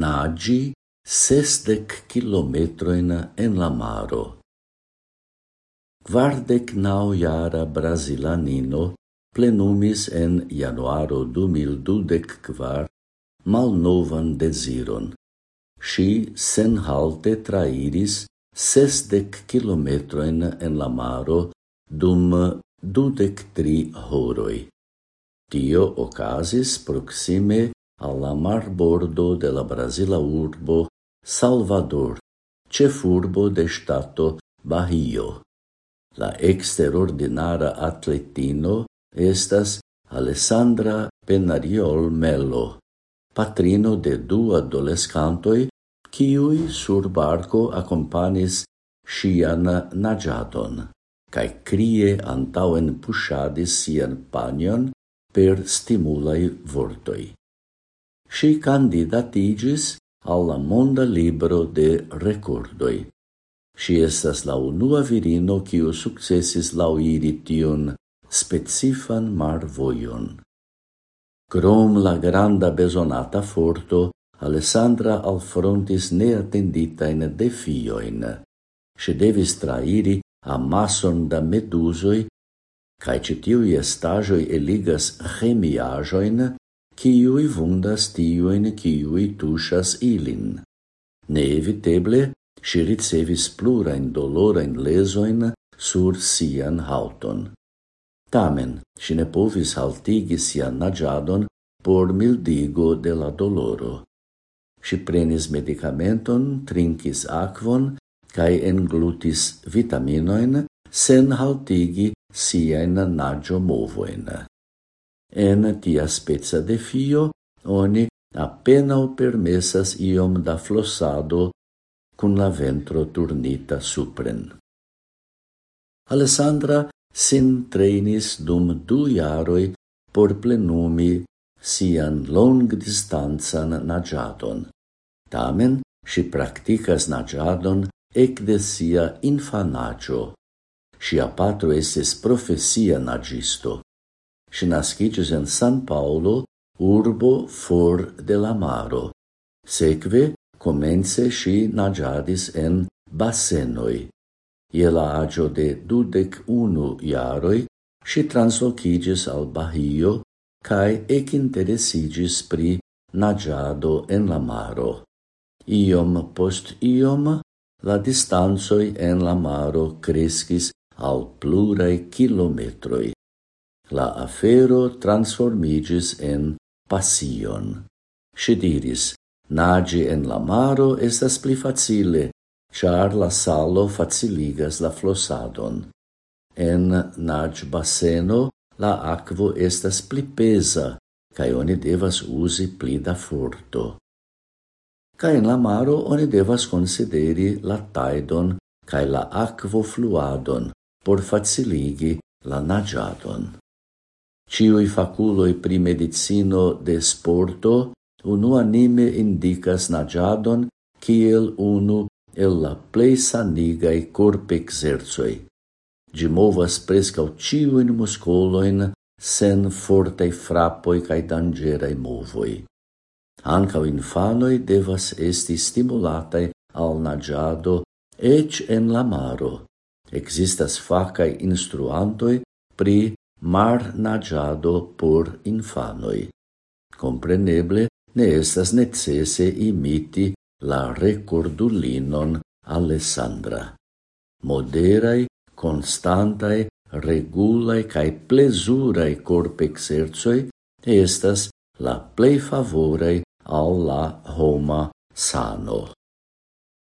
nagi sesdec kilometroin en la maro. Quardec nau jara brasilanino plenumis en januaro 2024 malnovan desiron. Si senhalte trairis sesdec kilometroin en la maro dum dudec tri horoi. Tio ocasis proxime alla marbordo de la Brasila urbo Salvador, ĉefurbo de stato Bahio. La exterordinara atletino estas Alessandra Penariol Melo, patrino de du adolescantoi, kiuj sur barco accompanis sian nagiadon, cae crie antauen pushadis sian panion per stimulai vortoi si candidatigis alla Monda Libro de Recordoi. Si estas la unua virino kiu successis lauiri tion specifan mar voion. Crom la granda besonata forto, Alessandra alfrontis neatenditain defioin. Si devis trairi amasson da medusoi, cae citiui estagioi eligas chemiajoin ciui vundas tiuin ciui tuŝas ilin. Neeviteble, si ricevis plurain dolorain lesoin sur sian hauton. Tamen, si ne povis haltigi sian nagiadon por mildigo de la doloro. Si prenis medicamenton, trinkis aquon, cae englutis vitaminoin sen haltigi sien nagio movoin en tia spezza defio oni appena permessas iom da flossado cun la ventro turnita supren. Alessandra sin trainis dum du jaroi por plenumi sian long distanzan nagiadon. Tamen, si practicas nagiadon ec de sia infanagio. Sia patro esses profesia nagisto si naskiĝis en San Paulo, urbo for de la maro. Seque, comence si nagiadis en bassenoi. Je la de dudec unu iaroi, si translokiĝis al Bahio kaj ekinteresiĝis pri nagiado en la maro. Iom post iom la distanzoi en la maro crescis al pluraj kilometroi. La afero transformigis en passion. Si diris, nagi en la maro estas pli facile, char la salo faciligas la flosadon. En naĝbaseno la aquo estas pli pesa, cae oni devas uzi pli da forto. Cae en la maro oni devas consideri la taidon cae la aquo fluadon por faciligi la nagiadon. Ciui faculoi pri medicino de sporto unuanime indicas nagiadon kiel unu el la plei sanigai corp exerzoi. Ĝi movas prescau ciuin muscoloin sen fortei frappoi cae dangerai movoi. Ankaŭ infanoi devas esti stimulatai al nagiado ec en la maro. Existas facai instruantoi pri mar nagiado por infanoi. Compreneble, ne estas necese imiti la recordulinon Alessandra. Moderai, constantai, regulai cae plesurai corp exerzoi estas la plei favorei al la homa sano.